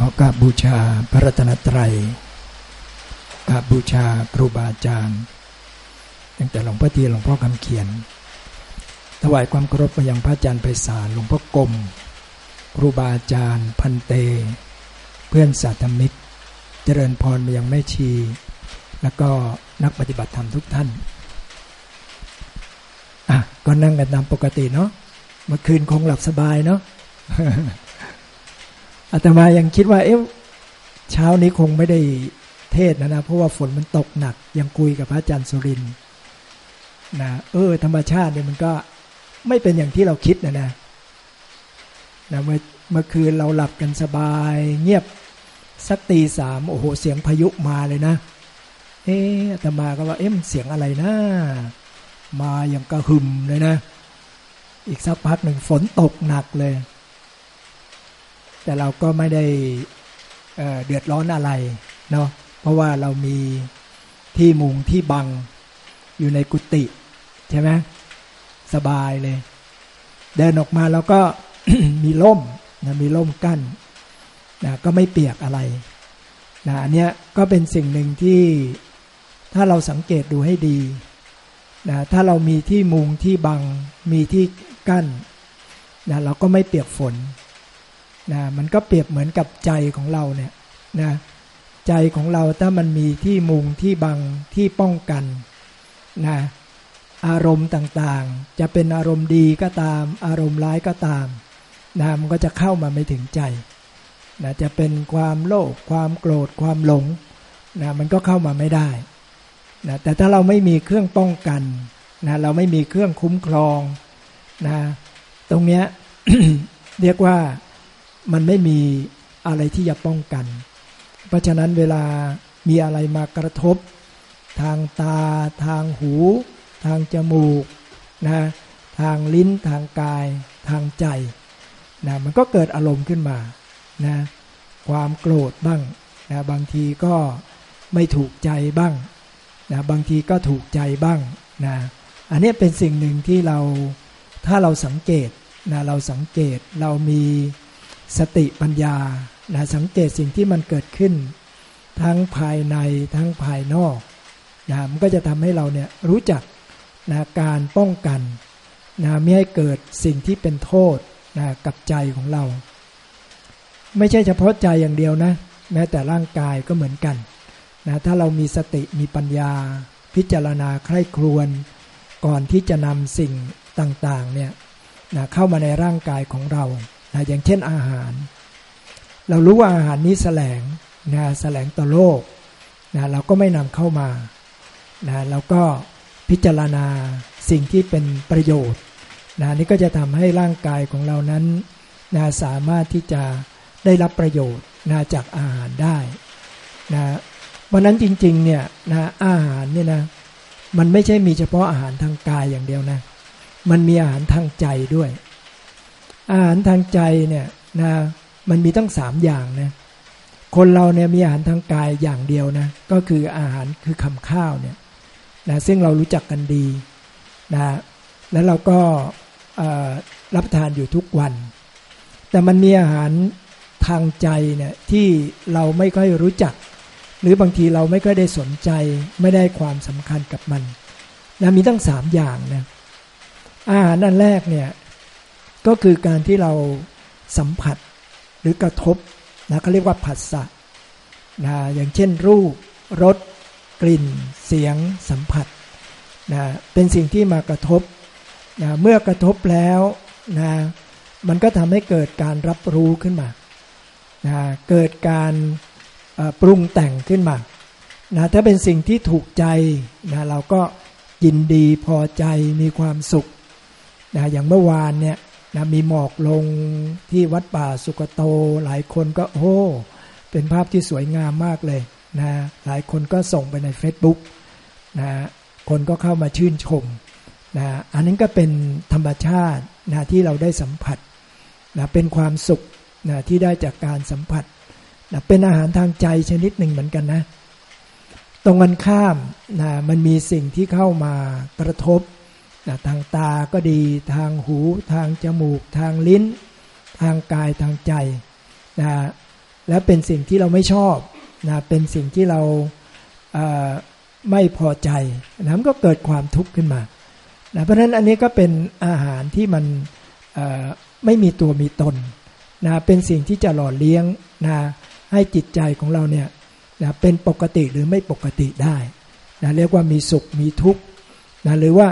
ขอกราบบูชาพระรัตนตรัยกราบบูชาครูบาอาจารย์ตั้งแต่หลวงพ่อเทียหลวงพ่อคำเขียน ถวายความเคารพไปยังพระอาจารย์ไพศาลหลวงพ่อกรมครูบาอาจารย์ พันเต เพื่อนสาธมิกเจริญพรไปยังแม่ชี แล้วก็นักปฏิบัติธรรมทุกท่านอะก็นั่งกันตามปกติเนาะเมื่อคืนคงหลับสบายเนาะ อาตมายังคิดว่า เอ๊ะเช้านี้คงไม่ได้เทศนะนะเพราะว่าฝนมันตกหนัก ยังคุยกับพระอาจารย์สุรินนะเออ ธรรมชาติเนี่ยมันก็ไม่เป็นอย่างที่เราคิดนะนะนะเมื่อเมื่อคืนเราหลับกันสบาย เงียบสักตีสามโอ้โห เสียงพายุมาเลยนะ เอ๊ะอาตมาก็ว่าเอ๊ะมันเสียงอะไรนะ มาอย่างกระหึ่มเลยนะ อีกสักพักหนึ่งฝนตกหนักเลย แต่เราก็ไม่ได้เเดือดร้อนอะไรเนาะเพราะว่าเรามีที่มุงที่บังอยู่ในกุฏิใช่ไหมสบายเลย เดินออกมาเราก็มีร่มนะมีร่มกั้นนะก็ไม่เปียกอะไรนะอันเนี้ยก็เป็นสิ่งหนึ่งที่ถ้าเราสังเกตดูให้ดีนะถ้าเรามีที่มุงที่บังมีที่กั้นนะเราก็ไม่เปียกฝน นะมันก็เปรียบเหมือนกับใจของเราเนี่ยนะใจของเราถ้ามันมีที่มุงที่บังที่ป้องกันนะอารมณ์ต่างๆ จะเป็นอารมณ์ดีก็ตาม อารมณ์ร้ายก็ตามนะมันก็จะเข้ามาไม่ถึงใจนะจะเป็นความโลภความโกรธความหลงนะมันก็เข้ามาไม่ได้นะแต่ถ้าเราไม่มีเครื่องป้องกันนะเราไม่มีเครื่องคุ้มครองนะตรงเนี้ยเรียกว่า มันไม่มีอะไรที่จะป้องกัน เพราะฉะนั้นเวลามีอะไรมากระทบ ทางตา ทางหู ทางจมูกนะทางลิ้นทางกาย ทางใจนะมันก็เกิดอารมณ์ขึ้นมานะความโกรธบ้างนะบางทีก็ไม่ถูกใจบ้างนะบางทีก็ถูกใจบ้างนะอันนี้เป็นสิ่งหนึ่งที่เราถ้าเราสังเกตนะเราสังเกตเรามี สติปัญญานะสังเกตสิ่งที่มันเกิดขึ้น ทั้งภายในทั้งภายนอกนะมันก็จะทำให้เราเนี่ยรู้จักนะการป้องกันนะไม่ให้เกิดสิ่งที่เป็นโทษนะกับใจของเรา ไม่ใช่เฉพาะใจอย่างเดียวนะ แม้แต่ร่างกายก็เหมือนกันนะถ้าเรามีสติมีปัญญา พิจารณาใคร่ครวญก่อนที่จะนำสิ่งต่างๆเนี่ยนะเข้ามาในร่างกายของเรา นะอย่างเช่นอาหาร เรารู้ว่าอาหารนี้แสลงนะแสลงต่อโลกนะเราก็ไม่นำเข้ามานะเราก็พิจารณาสิ่งที่เป็นประโยชน์นะนี่ก็จะทำให้ร่างกายของเรานั้นนะสามารถที่จะได้รับประโยชน์นะจากอาหารได้นะวันนั้นจริงๆเนี่ยนะอาหารเนี่ยนะมันไม่ใช่มีเฉพาะอาหารทางกายอย่างเดียวนะ มันมีอาหารทางใจด้วย อาหารทางใจเนี่ยนะมันมีตั้งสามอย่างนะคนเราเนี่ยมีอาหารทางกายอย่างเดียวนะก็คืออาหารคือคำข้าวเนี่ยนะซึ่งเรารู้จักกันดีนะแล้วเราก็รับประทานอยู่ทุกวัน แต่มันมีอาหารทางใจเนี่ยที่เราไม่ค่อยรู้จัก หรือบางทีเราไม่ค่อยได้สนใจไม่ได้ความสำคัญกับมันนะมีตั้งสามอย่างนะอาหารนั่นแรกเนี่ย ก็คือการที่เราสัมผัสหรือกระทบนะเขาเรียกว่าผัสสะนะอย่างเช่นรูปรสกลิ่น เสียง สัมผัสนะเป็นสิ่งที่มากระทบนะเมื่อกระทบแล้วนะมันก็ทำให้เกิดการรับรู้ขึ้นมานะเกิดการปรุงแต่งขึ้นมานะถ้าเป็นสิ่งที่ถูกใจนะเราก็ยินดีพอใจมีความสุขนะอย่างเมื่อวานเนี่ย นะมีหมอกลงที่วัดป่าสุกโต หลายคนก็โอ้เป็นภาพที่สวยงามมากเลยนะหลายคนก็ส่งไปใน Facebook นะคนก็เข้ามาชื่นชมนะอันนี้นก็เป็นธรรมชาตินะที่เราได้สัมผัสนะเป็นความสุขนะที่ได้จากการสัมผัสนะเป็นอาหารทางใจชนิดหนึ่งเหมือนกันนะ ตรงกันข้ามนะมันมีสิ่งที่เข้ามากระทบ ทางตาก็ดีทางหู ทางจมูก ทางลิ้น ทางกายทางใจนะและเป็นสิ่งที่เราไม่ชอบนะเป็นสิ่งที่เราไม่พอใจนะมันก็เกิดความทุกข์ขึ้นมานะเพราะฉะนั้นอันนี้ก็เป็นอาหารที่มันไม่มีตัวมีตนนะเป็นสิ่งที่จะหล่อเลี้ยงนะให้จิตใจของเราเนี่ยนะเป็นปกติหรือไม่ปกติได้นะเรียกว่ามีสุขมีทุกข์นะหรือว่า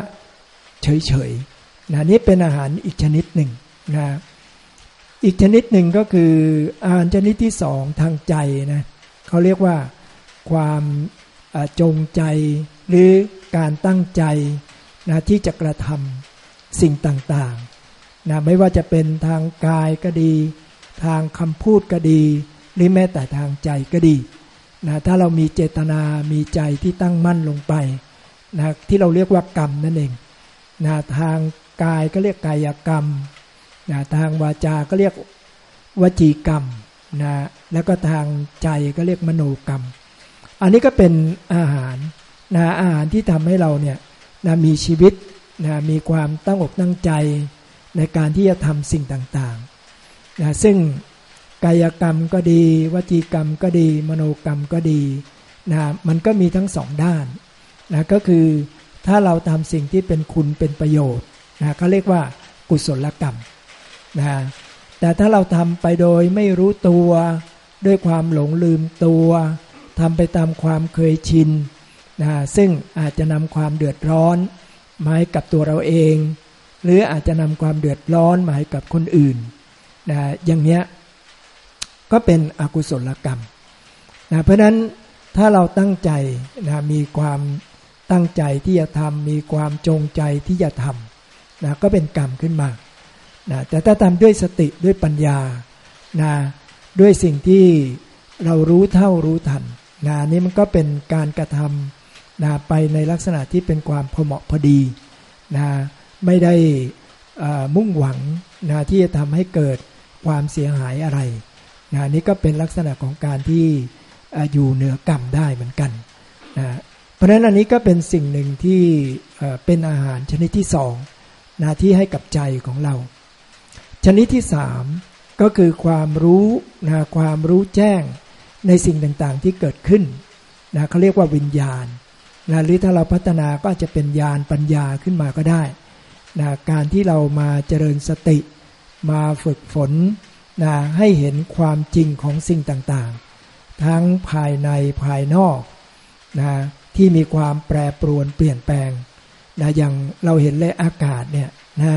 เฉยๆนะนี่เป็นอาหารอีกชนิดหนึ่งนะอีกชนิดหนึ่งก็คืออาหารชนิดที่สองทางใจนะเขาเรียกว่าความจงใจหรือการตั้งใจนะที่จะกระทำสิ่งต่างๆนะไม่ว่าจะเป็นทางกายก็ดี ทางคำพูดก็ดี หรือแม้แต่ทางใจก็ดีนะถ้าเรามีเจตนามีใจที่ตั้งมั่นลงไปนะที่เราเรียกว่ากรรมนั่นเอง นะทางกายก็เรียกกายกรรมนะทางวาจาก็เรียกวจีกรรมนะแล้วก็ทางใจก็เรียกมโนกรรม อันนี้ก็เป็นอาหารนะอาหารที่ทำให้เราเนี่ยนะมีชีวิตนะมีความตั้งอกตั้งใจในการที่จะทำสิ่งต่างๆนะซึ่งกายกรรมก็ดี วจีกรรมก็ดี มโนกรรมก็ดีนะมันก็มีทั้งสองด้านนะก็คือ ถ้าเราทำสิ่งที่เป็นคุณเป็นประโยชน์นะก็เรียกว่ากุศลกรรมนะแต่ถ้าเราทำไปโดยไม่รู้ตัวด้วยความหลงลืมตัวทำไปตามความเคยชินนะซึ่งอาจจะนำความเดือดร้อนมาให้กับตัวเราเอง หรืออาจจะนำความเดือดร้อนมาให้กับคนอื่นนะอย่างเนี้ยก็เป็นอกุศลกรรมนะเพราะนั้นถ้าเราตั้งใจนะมีความ ตั้งใจที่จะทำมีความจงใจที่จะทำนะก็เป็นกรรมขึ้นมานะแต่ถ้าทำด้วยสติด้วยปัญญานะด้วยสิ่งที่เรารู้เท่ารู้ทันนะนี่มันก็เป็นการกระทำนะไปในลักษณะที่เป็นความพอเหมาะพอดีนะไม่ได้มุ่งหวังนะที่จะทำให้เกิดความเสียหายอะไรนะนี่ก็เป็นลักษณะของการที่อยู่เหนือกรรมได้เหมือนกันนะ เพราะฉะนั้นอันนี้ก็เป็นสิ่งหนึ่งที่เป็นอาหารชนิดที่สองนะที่ให้กับใจของเรา ชนิดที่สามก็คือความรู้นะความรู้แจ้งในสิ่งต่างๆที่เกิดขึ้นนะเขาเรียกว่าวิญญาณนะหรือถ้าเราพัฒนาก็อาจจะเป็นญาณปัญญาขึ้นมาก็ได้นะการที่เรามาเจริญสติ มาฝึกฝนนะให้เห็นความจริงของสิ่งต่างๆ ทั้งภายในภายนอกนะ ที่มีความแปรปรวนเปลี่ยนแปลงนะอย่างเราเห็นเลยอากาศเนี่ยนะ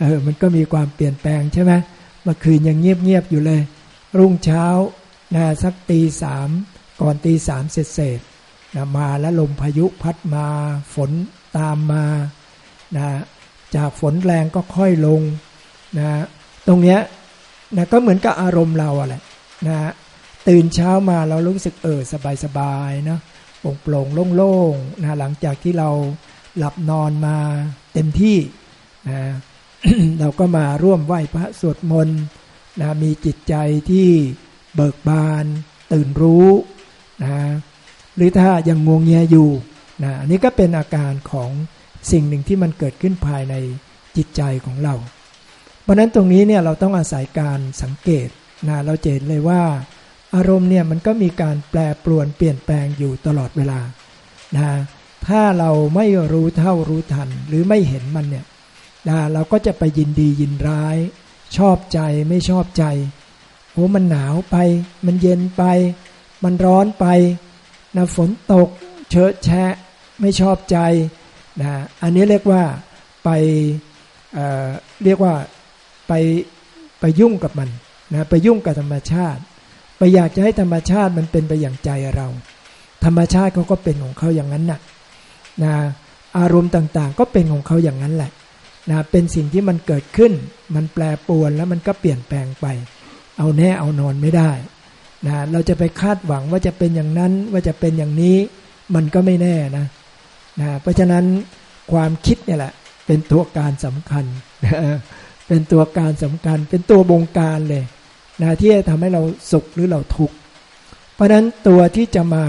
เออมันก็มีความเปลี่ยนแปลงใช่ไหมเมื่อคืนยังเงียบๆอยู่เลย รุ่งเช้านะสักตีสามก่อนตีสามเสร็จเสร็จนะมาแล้วลมพายุพัดมาฝนตามมานะจากฝนแรงก็ค่อยลงนะตรงเนี้ยนะก็เหมือนกับอารมณ์เราอะแหละนะตื่นเช้ามาเรารู้สึกเออสบายๆนะ โปร่งโล่งๆนะหลังจากที่เราหลับนอนมาเต็มที่นะเราก็มาร่วมไหว้พระสวดมนต์นะมีจิตใจที่เบิกบาน ตื่นรู้นะหรือถ้ายังงวงเงียอยู่นะอันนี้ก็เป็นอาการของสิ่งหนึ่งที่มันเกิดขึ้นภายในจิตใจของเรา เพราะนั้นตรงนี้เนี่ยเราต้องอาศัยการสังเกตนะเราเจนเลยว่า อารมณ์เนี่ยมันก็มีการแปรปรวนเปลี่ยนแปลงอยู่ตลอดเวลานะถ้าเราไม่รู้เท่ารู้ทันหรือไม่เห็นมันเนี่ยนะเราก็จะไปยินดียินร้าย ชอบใจไม่ชอบใจโอ้มันหนาวไป มันเย็นไป มันร้อนไปนะฝนตกเชอะแชะไม่ชอบใจนะอันนี้เรียกว่าไปเเรียกว่าไปไปยุ่งกับมันนะไปยุ่งกับธรรมชาติ ไปอยากจะให้ธรรมชาติมันเป็นไปอย่างใจเรา ธรรมชาติเขาก็เป็นของเขาอย่างนั้นนะ่ะนะอารมณ์ต่างๆ ก็เป็นของเขาอย่างนั้นแหละนะเป็นสิ่งที่มันเกิดขึ้น มันแปรปรวนแล้วมันก็เปลี่ยนแปลงไป เอาแน่เอานอนไม่ได้นะเราจะไปคาดหวังว่าจะเป็นอย่างนั้นว่าจะเป็นอย่างนี้ มันก็ไม่แน่นะนะเพราะฉะนั้นความคิดเนี่ยแหละ เป็นตัวการสำคัญ เป็นตัวการสำคัญ เป็นตัวบงการเลย นะที่จะทำให้เราสุขหรือเราทุกข์เพราะนั้นตัวที่จะมา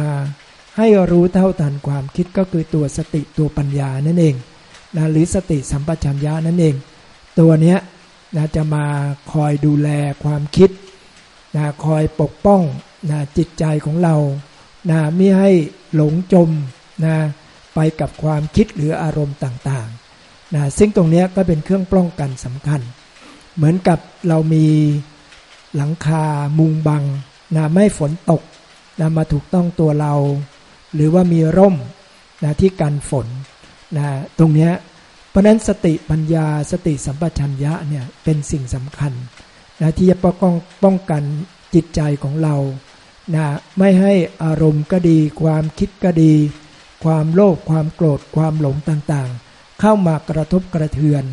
ให้รู้เท่าทันความคิดก็คือตัวสติตัวปัญญานั่นเองนะหรือสติสัมปชัญญะนั่นเอง ตัวเนี้ยนะจะมาคอยดูแลความคิดนะคอยปกป้องนะจิตใจของเรานะไม่ให้หลงจมนะไปกับความคิดหรืออารมณ์ต่างๆนะซึ่งตรงนี้ก็เป็นเครื่องป้องกันสำคัญ เหมือนกับเรามี หลังคามุงบังนะไม่ฝนตกนะมาถูกต้องตัวเรา หรือว่ามีร่มนะที่กันฝนนะตรงนี้เพราะนั้นสติปัญญาสติสัมปชัญญะเนี่ยเป็นสิ่งสำคัญนะที่จะป้องป้องกันจิตใจของเรานะไม่ให้อารมณ์ก็ดี ความคิดก็ดี ความโลภความโกรธความหลงต่างๆ เข้ามากระทบกระเทือน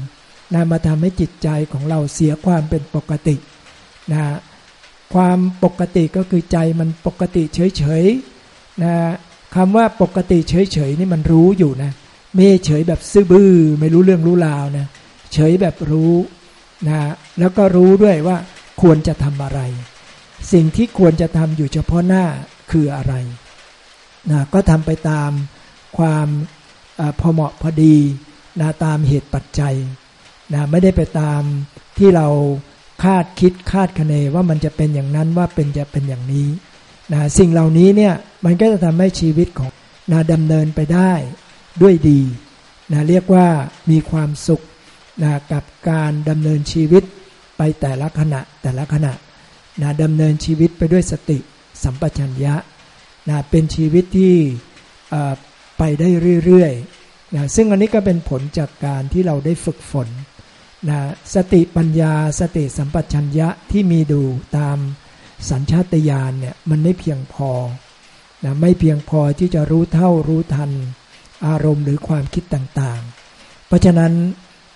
นะมาทำให้จิตใจของเราเสียความเป็นปกติ นะความปกติก็คือใจมันปกติเฉยๆนะคำว่าปกติเฉยๆนี่มันรู้อยู่นะไม่เฉยแบบซื่อบื้อไม่รู้เรื่องรู้ราวนะเฉยแบบรู้นะแล้วก็รู้ด้วยว่าควรจะทำอะไร สิ่งที่ควรจะทำอยู่เฉพาะหน้าคืออะไรนะก็ทำไปตามความอพอเหมาะพอดีนะตามเหตุปัจจัยนะไม่ได้ไปตามที่เรา คาดคิดคาดคะเนว่ามันจะเป็นอย่างนั้นว่าเป็นจะเป็นอย่างนี้นะสิ่งเหล่านี้เนี่ยมันก็จะทำให้ชีวิตของนาดำเนินไปได้ด้วยดีนะเรียกว่ามีความสุขนะกับการดำเนินชีวิตไปแต่ละขณะแต่ละขณะนะดำเนินชีวิตไปด้วยสติสัมปชัญญะนะเป็นชีวิตที่ไปได้เรื่อยๆนะซึ่งอันนี้ก็เป็นผลจากการที่เราได้ฝึกฝน นะสติปัญญาสติสัมปชัญญะที่มีดูตามสัญชาตญาณเนี่ยมันไม่เพียงพอนะไม่เพียงพอที่จะรู้เท่ารู้ทัน อารมณ์หรือความคิดต่างๆ เพราะฉะนั้น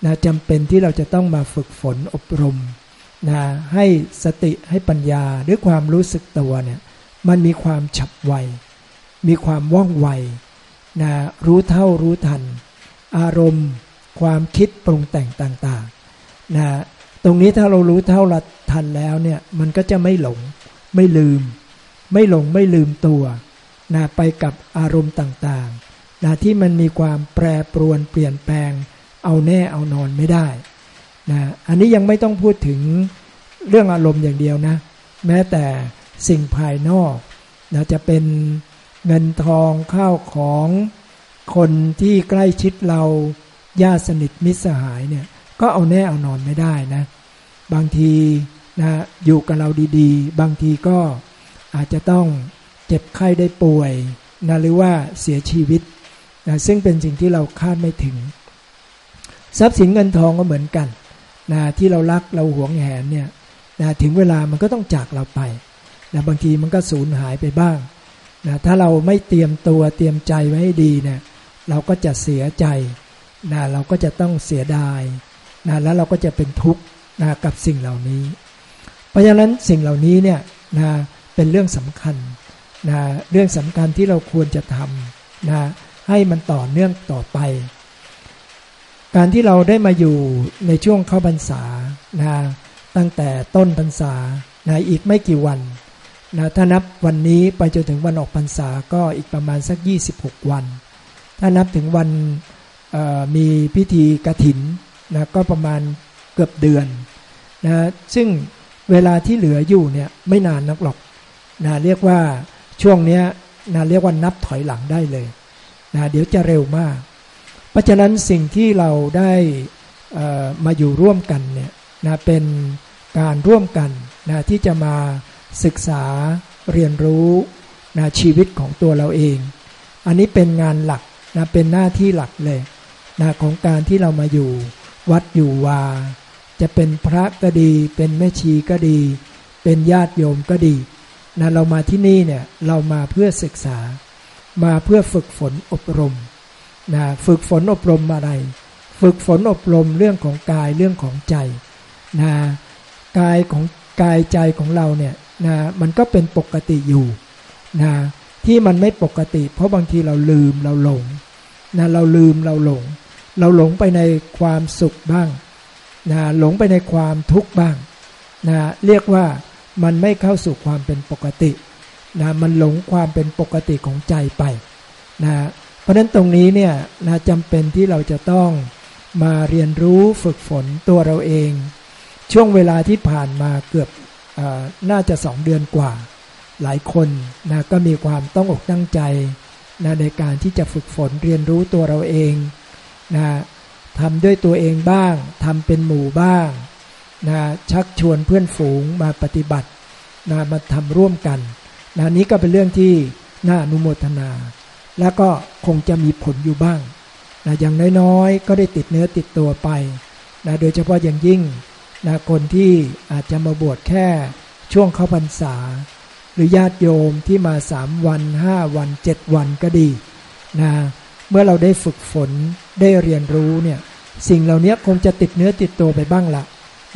นะจำเป็นที่เราจะต้องมาฝึกฝนอบรมนะให้สติให้ปัญญาหรือความรู้สึกตัวเนี่ยมันมีความฉับไว มีความว่องไวนะรู้เท่ารู้ทัน อารมณ์ ความคิดปรุงแต่งต่างๆ นะตรงนี้ถ้าเรารู้เท่าทันแล้วเนี่ยมันก็จะไม่หลงไม่ลืม ไม่หลงไม่ลืมตัวนะไปกับอารมณ์ต่างๆนะที่มันมีความแปรปรวนเปลี่ยนแปลง เอาแน่เอานอนไม่ได้นะอันนี้ยังไม่ต้องพูดถึงเรื่องอารมณ์อย่างเดียวนะ แม้แต่สิ่งภายนอกนะจะเป็นเงินทองข้าวของคนที่ใกล้ชิดเราญาติสนิทมิตรสหายเนี่ย ก็เอาแน่เอานอนไม่ได้นะ บางทีนะอยู่กับเราดีๆ บางทีก็อาจจะต้องเจ็บไข้ได้ป่วยนะหรือว่าเสียชีวิตนะซึ่งเป็นสิ่งที่เราคาดไม่ถึง ทรัพย์สินเงินทองก็เหมือนกันนะที่เรารักเราหวงแหนเนี่ยนะถึงเวลามันก็ต้องจากเราไปนะบางทีมันก็สูญหายไปบ้างนะถ้าเราไม่เตรียมตัวเตรียมใจไว้ให้ดีเนี่ยเราก็จะเสียใจนะเราก็จะต้องเสียดาย นะแล้วเราก็จะเป็นทุกข์นะกับสิ่งเหล่านี้ เพราะฉะนั้นสิ่งเหล่านี้เนี่ยนะเป็นเรื่องสำคัญนะเรื่องสำคัญที่เราควรจะทำนะให้มันต่อเนื่องต่อไป การที่เราได้มาอยู่ในช่วงเข้าพรรษานะตั้งแต่ต้นพรรษานะอีกไม่กี่วันนะถ้านับวันนี้ไปจนถึงวันออกพรรษาก็อีกประมาณสัก 26 วัน ถ้านับถึงวันมีพิธีกระถิน นะก็ประมาณเกือบเดือนนะซึ่งเวลาที่เหลืออยู่เนี่ยไม่นานนักหรอกนะเรียกว่าช่วงนี้นะเรียกว่านับถอยหลังได้เลยนะเดี๋ยวจะเร็วมาก เพราะฉะนั้นสิ่งที่เราได้มาอยู่ร่วมกันเนี่ยนะเป็นการร่วมกันนะที่จะมาศึกษาเรียนรู้นะชีวิตของตัวเราเอง อันนี้เป็นงานหลักนะเป็นหน้าที่หลักเลยนะของการที่เรามาอยู่ วัดอยู่วา จะเป็นพระก็ดี เป็นแม่ชีก็ดี เป็นญาติโยมก็ดีนะเรามาที่นี่เนี่ยเรามาเพื่อศึกษา มาเพื่อฝึกฝนอบรมนะฝึกฝนอบรมอะไร ฝึกฝนอบรมเรื่องของกายเรื่องของใจนะกายของกายใจของเราเนี่ยนะมันก็เป็นปกติอยู่นะที่มันไม่ปกติ เพราะบางทีเราลืมเราหลงนะเราลืมเราหลง เราหลงไปในความสุขบ้างนะหลงไปในความทุกข์บ้างนะเรียกว่ามันไม่เข้าสู่ความเป็นปกตินะมันหลงความเป็นปกติของใจไปนะเพราะฉะนั้นตรงนี้เนี่ยนะจำเป็นที่เราจะต้องมาเรียนรู้ฝึกฝนตัวเราเอง ช่วงเวลาที่ผ่านมาเกือบน่าจะสองเดือนกว่า หลายคนนะก็มีความต้องอกตั้งใจนะในการที่จะฝึกฝนเรียนรู้ตัวเราเอง นะทำด้วยตัวเองบ้างทำเป็นหมู่บ้างนะชักชวนเพื่อนฝูงมาปฏิบัตินะมาทำร่วมกันนะนี้ก็เป็นเรื่องที่น่าอนุโมทนา แล้วก็คงจะมีผลอยู่บ้างนะอย่างน้อยๆ ก็ได้ติดเนื้อติดตัวไปนะโดยเฉพาะอย่างยิ่งนะคนที่อาจจะมาบวชแค่ช่วงเข้าพรรษา หรือญาติโยมที่มาสามวันห้าวันเจ็ดวันก็ดีนะ เมื่อเราได้ฝึกฝนได้เรียนรู้เนี่ย สิ่งเหล่านี้คงจะติดเนื้อติดตัวไปบ้างละ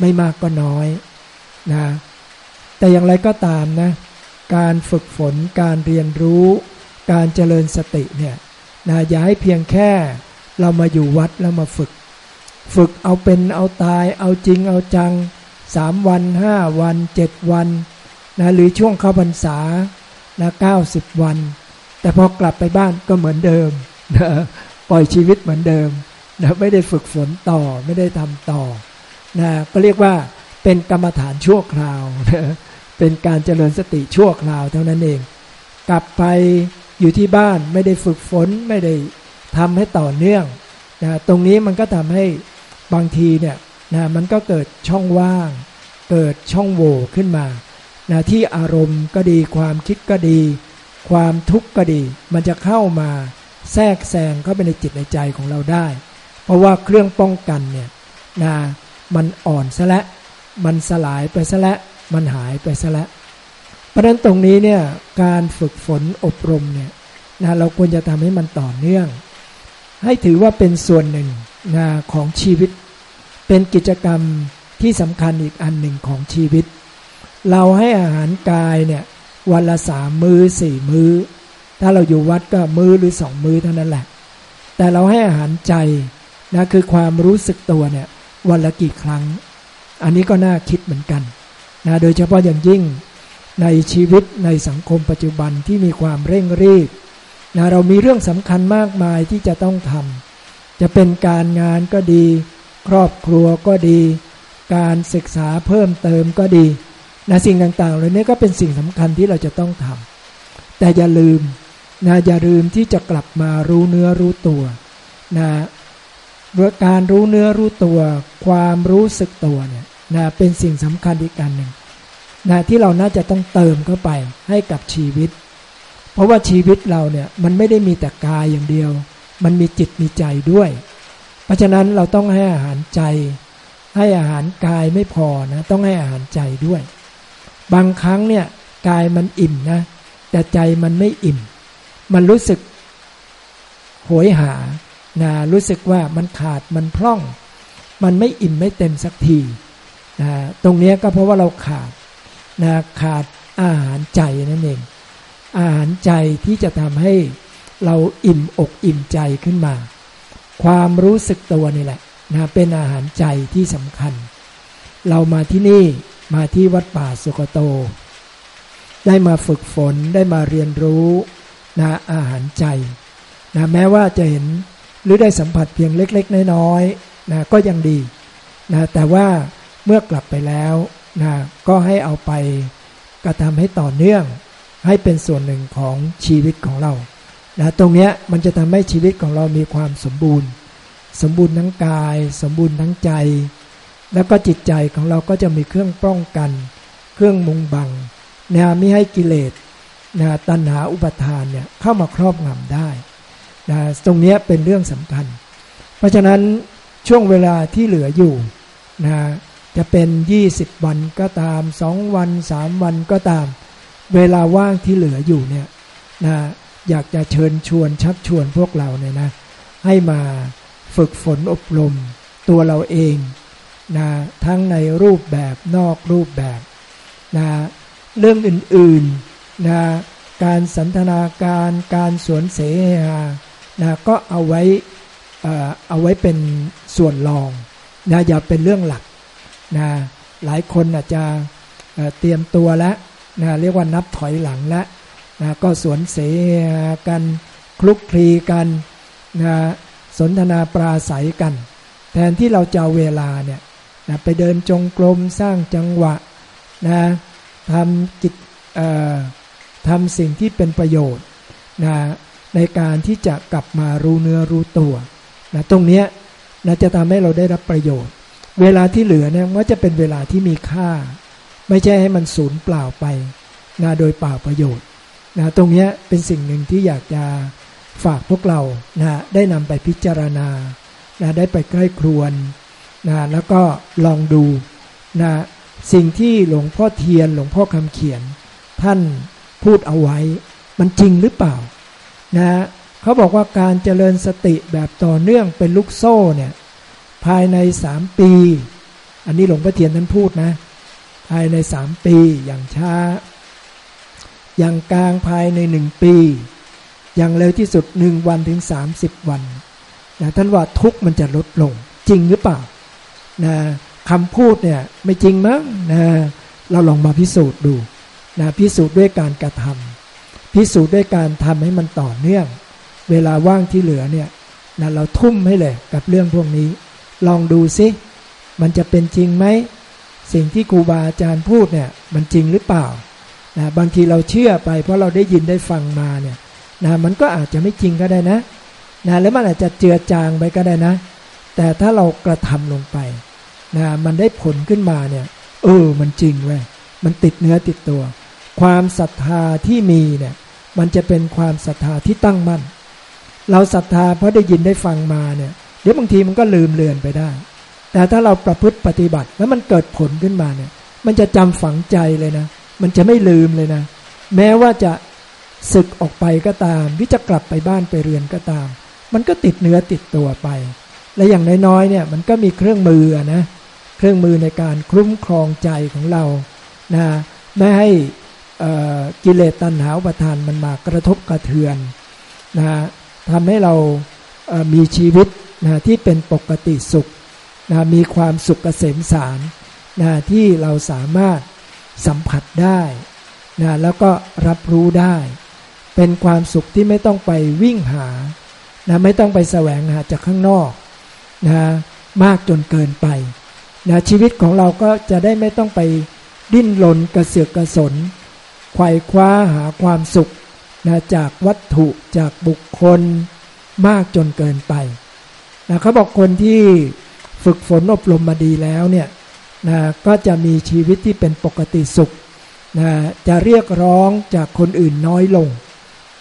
ไม่มากก็น้อยนะ แต่อย่างไรก็ตามนะ การฝึกฝนการเรียนรู้ การเจริญสติเนี่ยนะอย่าให้เพียงแค่เรามาอยู่วัดแล้วมาฝึก ฝึกเอาเป็นเอาตาย เอาจริงเอาจังสามวันห้าวันเจ็ดวันนะหรือช่วงเข้าพรรษานะเก้าสิบวัน แต่พอกลับไปบ้านก็เหมือนเดิม ปล่อยชีวิตเหมือนเดิมนะไม่ได้ฝึกฝนต่อไม่ได้ทำต่อนะก็เรียกว่าเป็นกรรมฐานชั่วคราวนะเป็นการเจริญสติชั่วคราวเท่านั้นเอง กลับไปอยู่ที่บ้านไม่ได้ฝึกฝนไม่ได้ทำให้ต่อเนื่องนะตรงนี้มันก็ทำให้บางทีเนี่ยนะมันก็เกิดช่องว่าง เกิดช่องโหว่ขึ้นมานะที่อารมณ์ก็ดีความคิดก็ดี ความทุกข์ก็ดี มันจะเข้ามา แทรกแซงเข้าไปในจิตในใจของเราได้ เพราะว่าเครื่องป้องกันเนี่ยนะมันอ่อนซะและมันสลายไปซะและมันหายไปซะและเพราะนั้นตรงนี้เนี่ยการฝึกฝนอบรมเนี่ยนะเราควรจะทำให้มันต่อเนื่อง ให้ถือว่าเป็นส่วนหนึ่งนะของชีวิต เป็นกิจกรรมที่สำคัญอีกอันหนึ่งของชีวิต เราให้อาหารกายเนี่ยวันละสามมือ้อสี่มือ้อ ถ้าเราอยู่วัดก็มือหรือสองมือเท่านั้นแหละ แต่เราให้อาหารใจนะคือความรู้สึกตัวเนี่ยวันละกี่ครั้ง อันนี้ก็น่าคิดเหมือนกันนะโดยเฉพาะอย่างยิ่งในชีวิตในสังคมปัจจุบันที่มีความเร่งรีบนะเรามีเรื่องสำคัญมากมายที่จะต้องทำจะเป็นการงานก็ดี ครอบครัวก็ดี การศึกษาเพิ่มเติมก็ดีนะสิ่งต่างๆเหล่านี้ก็เป็นสิ่งสำคัญที่เราจะต้องทำแต่อย่าลืม นะอย่าลืมที่จะกลับมารู้เนื้อรู้ตัวนะการรู้เนื้อรู้ตัว ความรู้สึกตัวเนี่ยนะเป็นสิ่งสำคัญอีกการหนึ่งนะที่เราน่าจะต้องเติมเข้าไปให้กับชีวิต เพราะว่าชีวิตเราเนี่ยมันไม่ได้มีแต่กายอย่างเดียว มันมีจิตมีใจด้วย เพราะฉะนั้นเราต้องให้อาหารใจ ให้อาหารกายไม่พอนะต้องให้อาหารใจด้วย บางครั้งเนี่ยกายมันอิ่มนะแต่ใจมันไม่อิ่ม มันรู้สึกโหยหานะรู้สึกว่ามันขาดมันพร่อง มันไม่อิ่มไม่เต็มสักทีนะตรงนี้ก็เพราะว่าเราขาดนะขาดอาหารใจนั่นเอง อาหารใจที่จะทำให้เราอิ่มอกอิ่มใจขึ้นมา ความรู้สึกตัวนี่แหละนะเป็นอาหารใจที่สำคัญ เรามาที่นี่มาที่วัดป่าสุกโต ได้มาฝึกฝนได้มาเรียนรู้ นะอาหารใจนะแม้ว่าจะเห็นหรือได้สัมผัสเพียงเล็ก ๆ น้อยๆนะก็ยังดีนะแต่ว่าเมื่อกลับไปแล้วนะก็ให้เอาไปกระทำให้ต่อเนื่อง ให้เป็นส่วนหนึ่งของชีวิตของเรานะตรงนี้มันจะทำให้ชีวิตของเรามีความสมบูรณ์ สมบูรณ์ทั้งกาย สมบูรณ์ทั้งใจ แล้วก็จิตใจของเราก็จะมีเครื่องป้องกัน เครื่องมุงบังนะไม่ให้กิเลส นะตัณหาอุปทานเนี่ยเข้ามาครอบงำได้นะตรงนี้เป็นเรื่องสำคัญ เพราะฉะนั้นช่วงเวลาที่เหลืออยู่นะจะเป็น 20 วันก็ตามสองวันสามวันก็ตาม เวลาว่างที่เหลืออยู่เนี่ยนะอยากจะเชิญชวนชักชวนพวกเราเนี่ยนะให้มาฝึกฝนอบรมตัวเราเองนะทั้งในรูปแบบนอกรูปแบบนะเรื่องอื่นๆ นะการสันทนาการการสวนเสหานะก็เอาไว้เอาไว้เป็นส่วนรองนะอย่าเป็นเรื่องหลักนะหลายคนอาจจะเตรียมตัวแล้วนะเรียกว่านับถอยหลังแล้วนะก็สวนเสกันคลุกคลีกันนะสนทนาปราศัยกัน แทนที่เราจะเวลาเนี่ยนะไปเดินจงกรมสร้างจังหวะนะทำกิจ ทำสิ่งที่เป็นประโยชน์นะในการที่จะกลับมารู้เนื้อรู้ตัวนะตรงนี้นะจะทำให้เราได้รับประโยชน์ เวลาที่เหลือเนี่ยว่าจะเป็นเวลาที่มีค่า ไม่ใช่ให้มันสูญเปล่าไปนะโดยเปล่าประโยชน์นะตรงนี้เป็นสิ่งหนึ่งที่อยากจะฝากพวกเรานะได้นำไปพิจารณานะได้ไปใกล้ครวนนะแล้วก็ลองดูนะสิ่งที่หลวงพ่อเทียนหลวงพ่อคำเขียน ท่าน พูดเอาไว้ มันจริงหรือเปล่านะเขาบอกว่าการเจริญสติแบบต่อเนื่องเป็นลูกโซ่เนี่ยภายในสามปี อันนี้หลวงพ่อเทียนท่านพูดนะ ภายในสามปีอย่างช้า อย่างกลางภายในหนึ่งปี อย่างเร็วที่สุดหนึ่งวันถึงสามสิบวันนะท่านว่าทุกมันจะลดลง จริงหรือเปล่านะคำพูดเนี่ยไม่จริงมั้งนะเราลองมาพิสูจน์ดู นะพิสูจน์ด้วยการกระทำพิสูจน์ด้วยการทำให้มันต่อเนื่อง เวลาว่างที่เหลือเนี่ยนะเราทุ่มให้เลยกับเรื่องพวกนี้ ลองดูซิ มันจะเป็นจริงไหม สิ่งที่ครูบาอาจารย์พูดเนี่ยมันจริงหรือเปล่านะบางทีเราเชื่อไปเพราะเราได้ยินได้ฟังมาเนี่ยนะมันก็อาจจะไม่จริงก็ได้นะนะแล้วมันอาจจะเจือจางไปก็ได้นะ แต่ถ้าเรากระทำลงไปนะมันได้ผลขึ้นมาเนี่ยเออมันจริงเว้ยมันติดเนื้อติดตัว ความศรัทธาที่มีเนี่ยมันจะเป็นความศรัทธาที่ตั้งมั่น เราศรัทธาเพราะได้ยินได้ฟังมาเนี่ยเดี๋ยวบางทีมันก็ลืมเลือนไปได้ แต่ถ้าเราประพฤติปฏิบัติแล้วมันเกิดผลขึ้นมาเนี่ยมันจะจำฝังใจเลยนะ มันจะไม่ลืมเลยนะ แม้ว่าจะศึกออกไปก็ตามวิจะกลับไปบ้านไปเรือนก็ตาม มันก็ติดเนื้อติดตัวไป และอย่างน้อยๆเนี่ยมันก็มีเครื่องมือนะเครื่องมือในการคุ้มครองใจของเรานะไม่ให้ กิเลสตัณหาอุปทานมันมากระทบกระเทือนนะทำให้เรามีชีวิตนะที่เป็นปกติสุขนะมีความสุขเกษมสารนะที่เราสามารถสัมผัสได้นะแล้วก็รับรู้ได้ เป็นความสุขที่ไม่ต้องไปวิ่งหานะไม่ต้องไปแสวงหาจากข้างนอกนะมากจนเกินไปนะชีวิตของเราก็จะได้ไม่ต้องไปดิ้นรนกระเสือกกระสน ไขว่คว้าหาความสุขนะจากวัตถุจากบุคคลมากจนเกินไปนะเขาบอกคนที่ฝึกฝนอบรมมาดีแล้วเนี่ยนะก็จะมีชีวิตที่เป็นปกติสุขนะจะเรียกร้องจากคนอื่นน้อยลง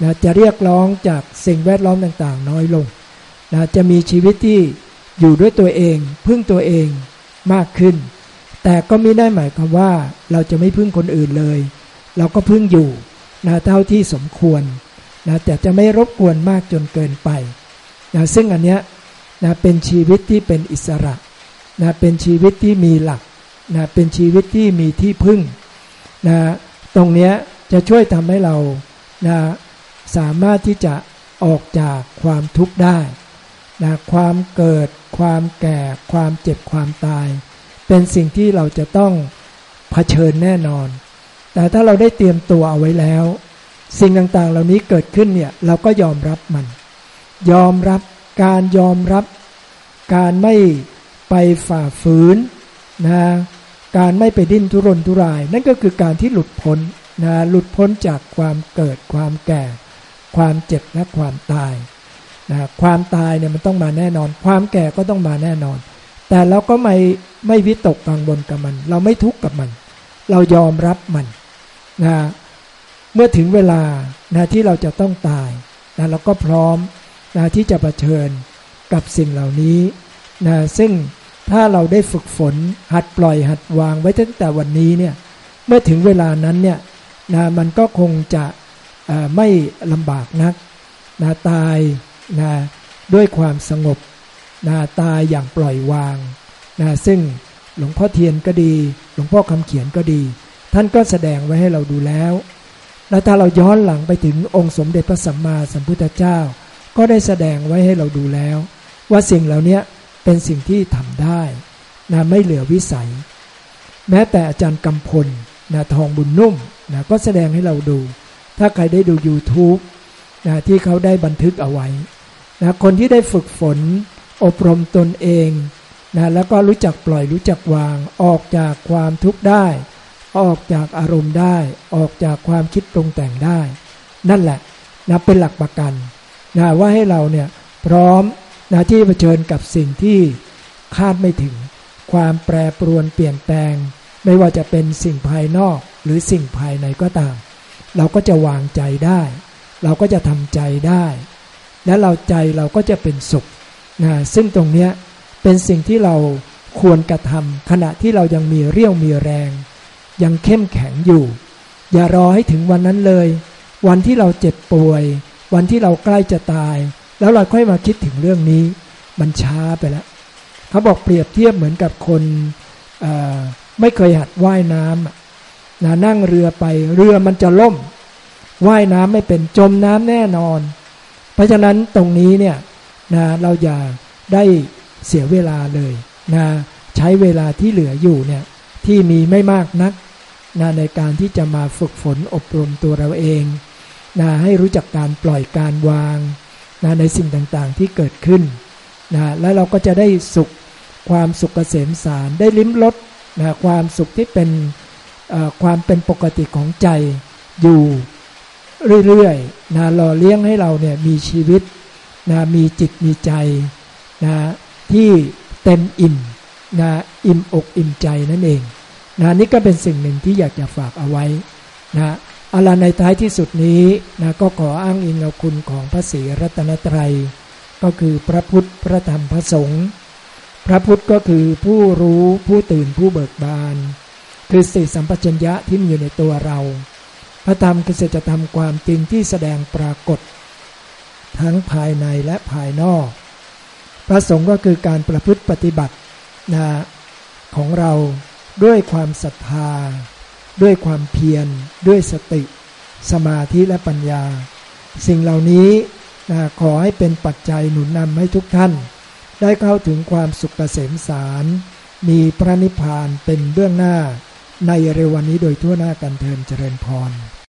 นะจะเรียกร้องจากสิ่งแวดล้อมต่างๆ น้อยลงนะจะมีชีวิตที่อยู่ด้วยตัวเอง พึ่งตัวเองมากขึ้น แต่ก็ไม่ได้หมายความว่าเราจะไม่พึ่งคนอื่นเลย เราก็พึ่งอยู่นะเท่าที่สมควรนะแต่จะไม่รบกวนมากจนเกินไปนะซึ่งอันเนี้ยนะเป็นชีวิตที่เป็นอิสระนะเป็นชีวิตที่มีหลักนะเป็นชีวิตที่มีที่พึ่งนะตรงเนี้ยจะช่วยทำให้เรานะสามารถที่จะออกจากความทุกข์ได้นะความเกิด ความแก่ ความเจ็บความตาย เป็นสิ่งที่เราจะต้องเผชิญแน่นอน แต่ถ้าเราได้เตรียมตัวเอาไว้แล้ว สิ่งต่างๆ เหล่านี้เกิดขึ้นเนี่ยเราก็ยอมรับมัน ยอมรับการยอมรับ การไม่ไปฝ่าฝืนนะการไม่ไปดิ้นทุรนทุราย นั่นก็คือการที่หลุดพ้นนะหลุดพ้นจากความเกิดความแก่ ความเจ็บและความตายนะความตายเนี่ยมันต้องมาแน่นอน ความแก่ก็ต้องมาแน่นอน แต่เราก็ไม่ไม่วิตกกังวลกับมัน เราไม่ทุกข์กับมัน เรายอมรับมัน นะเมื่อถึงเวลานะที่เราจะต้องตายนะเราก็พร้อมนะที่จะะเผชิญกับสิ่งเหล่านี้นะซึ่งถ้าเราได้ฝึกฝนหัดปล่อยหัดวางไว้ตั้งแต่วันนี้เนี่ยเมื่อถึงเวลานั้นเนี่ยนะมันก็คงจะไม่ลำบากนักนะตายนะด้วยความสงบนะตายอย่างปล่อยวางนะซึ่งหลวงพ่อเทียนก็ดี หลวงพ่อคำเขียนก็ดี ท่านก็แสดงไว้ให้เราดูแล้ว แล้วถ้าเราย้อนหลังไปถึงองค์สมเด็จพระสัมมาสัมพุทธเจ้า ก็ได้แสดงไว้ให้เราดูแล้ว ว่าสิ่งเหล่านี้เป็นสิ่งที่ทำได้นะไม่เหลือวิสัย แม้แต่อาจารย์กำพลนะทองบุญนุ่มนะก็แสดงให้เราดู ถ้าใครได้ดู YouTube นะที่เขาได้บันทึกเอาไว้นะคนที่ได้ฝึกฝน อบรมตนเองนะแล้วก็รู้จักปล่อยรู้จักวางออกจากความทุกข์ได้ ออกจากอารมณ์ได้ ออกจากความคิดปรุงแต่งได้ นั่นแหละนะเป็นหลักประกันนะว่าให้เราเนี่ยพร้อมนะที่เผชิญกับสิ่งที่คาดไม่ถึง ความแปรปรวนเปลี่ยนแปลง ไม่ว่าจะเป็นสิ่งภายนอกหรือสิ่งภายในก็ตาม เราก็จะวางใจได้ เราก็จะทำใจได้ และเราใจเราก็จะเป็นสุขนะซึ่งตรงเนี้ยเป็นสิ่งที่เราควรกระทำขณะที่เรายังมีเรี่ยวมีแรง ยังเข้มแข็งอยู่ อย่ารอให้ถึงวันนั้นเลย วันที่เราเจ็บป่วย วันที่เราใกล้จะตาย แล้วเราค่อยมาคิดถึงเรื่องนี้ มันช้าไปแล้วเขาบอกเปรียบเทียบเหมือนกับคนไม่เคยหัดว่ายน้ำนะนั่งเรือไป เรือมันจะล่ม ว่ายน้ำไม่เป็นจมน้ำแน่นอน เพราะฉะนั้นตรงนี้เนี่ยนะเราอย่าได้เสียเวลาเลยนะใช้เวลาที่เหลืออยู่เนี่ย ที่มีไม่มากนักนะในการที่จะมาฝึกฝนอบรมตัวเราเองนะให้รู้จักการปล่อยการวางนะในสิ่งต่างๆที่เกิดขึ้นนะแล้วเราก็จะได้สุขความสุขเกษมสารได้ลิ้มรสนะความสุขที่เป็นความเป็นปกติของใจอยู่เรื่อยๆนะหล่อเลี้ยงให้เราเนี่ยมีชีวิตนะมีจิตมีใจนะที่เต็มอิ่ม นะอิ่มอกอิ่มใจนั่นเองนะนี่ก็เป็นสิ่งหนึ่งที่อยากจะฝากเอาไว้นะอะไรในท้ายที่สุดนี้นะก็ขออ้างอิงเอาคุณของพระศรีรัตนตรัย ก็คือพระพุทธพระธรรมพระสงฆ์พระพุทธก็คือผู้รู้ผู้ตื่นผู้เบิกบาน คือสติสัมปชัญญะที่มีอยู่ในตัวเรา พระธรรมคือสัจธรรมความจริงที่แสดงปรากฏ ทั้งภายในและภายนอก พระสงฆ์ก็คือการประพฤติปฏิบัติ นะของเราด้วยความศรัทธา ด้วยความเพียร ด้วยสติ สมาธิและปัญญา สิ่งเหล่านี้นะขอให้เป็นปัจจัยหนุนนำให้ทุกท่าน ได้เข้าถึงความสุขเกษมสาร มีพระนิพพานเป็นเบื้องหน้าในเร็ววันนี้โดยทั่วหน้ากันเทินเจริญพร